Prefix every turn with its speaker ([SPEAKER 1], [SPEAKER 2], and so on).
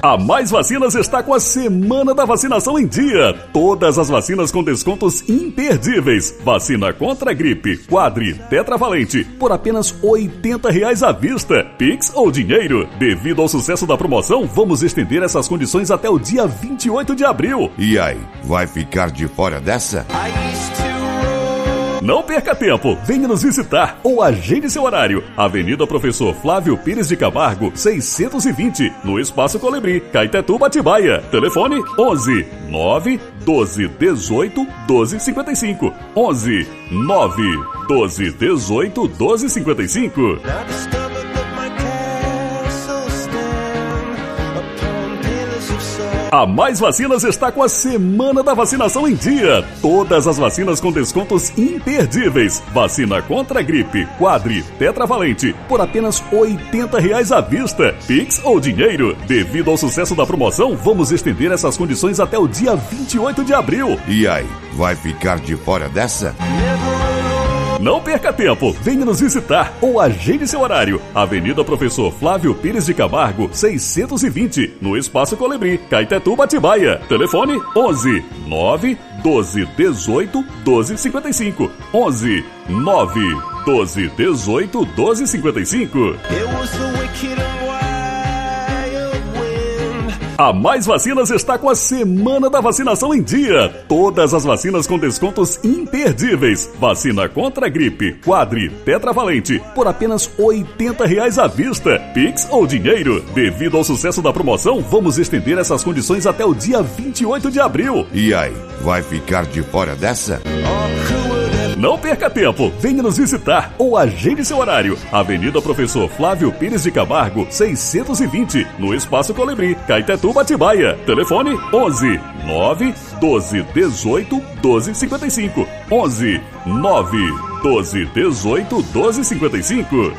[SPEAKER 1] A Mais Vacinas está com a Semana da Vacinação em dia. Todas as vacinas com descontos imperdíveis. Vacina contra a gripe, quadri, tetravalente, por apenas R$ reais à vista. Pix ou dinheiro. Devido ao sucesso da promoção, vamos estender essas condições até o dia 28 de abril.
[SPEAKER 2] E aí, vai ficar de fora dessa?
[SPEAKER 1] Não perca tempo, venha nos visitar ou agende seu horário. Avenida Professor Flávio Pires de Camargo, 620, no Espaço Colibri, Caetetu, Batibaia. Telefone 11 9 12 18 12 55. 11 9 12 18 12 55. A Mais Vacinas está com a Semana da Vacinação em dia. Todas as vacinas com descontos imperdíveis. Vacina contra a gripe, quadri, tetravalente, por apenas R$ reais à vista. Pix ou dinheiro. Devido ao sucesso da promoção, vamos estender essas condições até o dia 28 de abril.
[SPEAKER 2] E aí, vai ficar de fora dessa?
[SPEAKER 1] Não perca tempo, venha nos visitar ou agende seu horário. Avenida Professor Flávio Pires de Camargo, 620, no Espaço Colibri, Caetetu, Batibaia. Telefone 11 9 12 18 12 55. 11 9 12 18 12 55. A Mais Vacinas está com a Semana da Vacinação em dia. Todas as vacinas com descontos imperdíveis. Vacina contra a gripe, quadri, tetravalente, por apenas R$ reais à vista. Pix ou dinheiro. Devido ao sucesso da promoção, vamos estender essas condições até o dia 28 de abril.
[SPEAKER 2] E aí, vai ficar de fora dessa?
[SPEAKER 1] Não perca tempo, venha nos visitar ou agende seu horário. Avenida Professor Flávio Pires de Camargo, 620, no Espaço Colibri, Caetetu, Batibaia. Telefone 11 9 12 18 12 55. 11 9 12 18 12 55.